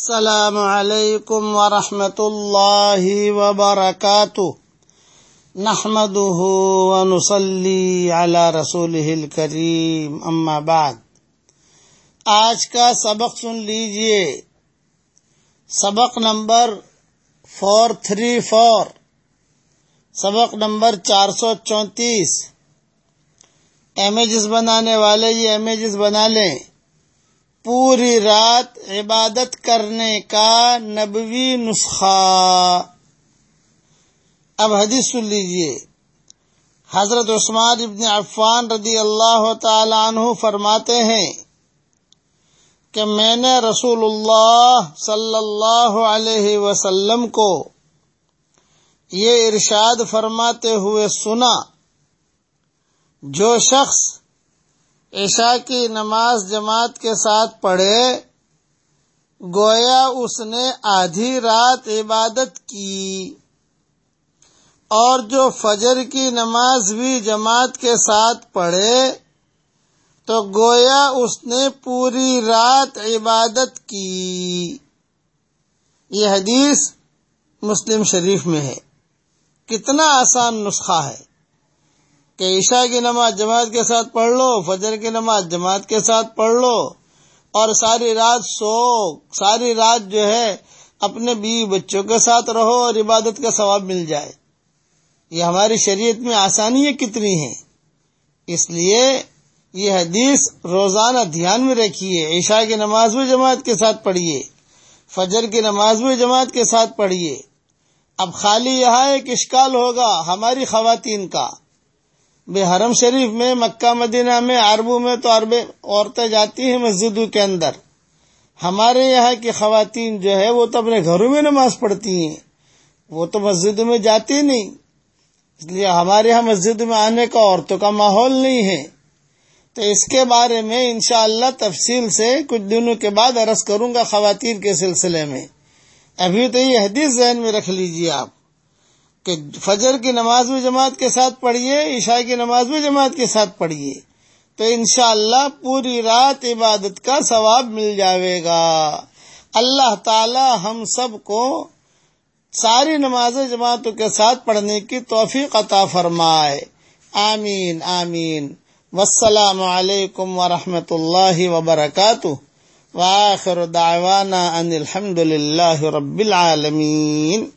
السلام علیکم ورحمۃ اللہ وبرکاتہ۔ نحمده ونصلي على رسوله الكريم اما بعد۔ آج کا سبق سن لیجیے۔ سبق نمبر فور تھری فور سبق نمبر چار سو چونتیس۔ امیجز بنانے والے یہ امیجز بنا لیں۔ پوری رات عبادت کرنے کا نبوی نسخہ۔ اب حدیث سن لیجیے۔ حضرت عثمان ابن عفان رضی اللہ تعالی عنہ فرماتے ہیں کہ میں نے رسول اللہ صلی اللہ علیہ وسلم کو یہ ارشاد فرماتے ہوئے سنا، جو شخص عشاء کی نماز جماعت کے ساتھ پڑھے، گویا اس نے آدھی رات عبادت کی۔ اور جو فجر کی نماز بھی جماعت کے ساتھ پڑھے، تو گویا اس نے پوری رات عبادت کی۔ یہ حدیث مسلم شریف میں ہے۔ کتنا آسان نسخہ ہے۔ کہ عشاء کی نماز جماعت کے ساتھ پڑھ لو، فجر کی نماز جماعت کے ساتھ پڑھ لو، اور ساری رات سو، ساری رات جو ہے اپنے بیوی بچوں کے ساتھ رہو اور عبادت کا ثواب مل جائے۔ یہ ہماری شریعت میں آسانیاں کتنی ہیں۔ اس لیے یہ حدیث روزانہ دھیان میں رکھیے، عشاء کی نماز بھی جماعت کے ساتھ پڑھیے، فجر کی نماز بھی جماعت کے ساتھ پڑھیے۔ اب خالی یہاں ایک اشکال ہوگا ہماری خواتین کا۔ بے حرم شریف میں، مکہ، مدینہ میں، عربوں میں تو عرب عورتیں جاتی ہیں مسجدوں کے اندر۔ ہمارے یہاں کی خواتین جو ہے، وہ تو اپنے گھروں میں نماز پڑھتی ہیں۔ وہ تو مسجد میں جاتی نہیں۔ اس لیے ہمارے یہاں مسجد میں آنے کا عورتوں کا ماحول نہیں ہے۔ تو اس کے بارے میں انشاءاللہ اللہ تفصیل سے کچھ دنوں کے بعد عرض کروں گا خواتین کے سلسلے میں۔ ابھی تو یہ حدیث ذہن میں رکھ لیجیے آپ۔ کہ فجر کی نماز بھی جماعت کے ساتھ پڑھیے، عشاء کی نماز بھی جماعت کے ساتھ پڑھیے۔ تو انشاءاللہ اللہ پوری رات عبادت کا ثواب مل جاوے گا۔ اللہ تعالی ہم سب کو ساری نماز جماعتوں کے ساتھ پڑھنے کی توفیق عطا فرمائے۔ آمین آمین۔ والسلام علیکم ورحمۃ اللہ وبرکاتہ۔ واخر دعوانا ان الحمد للہ رب العالمین۔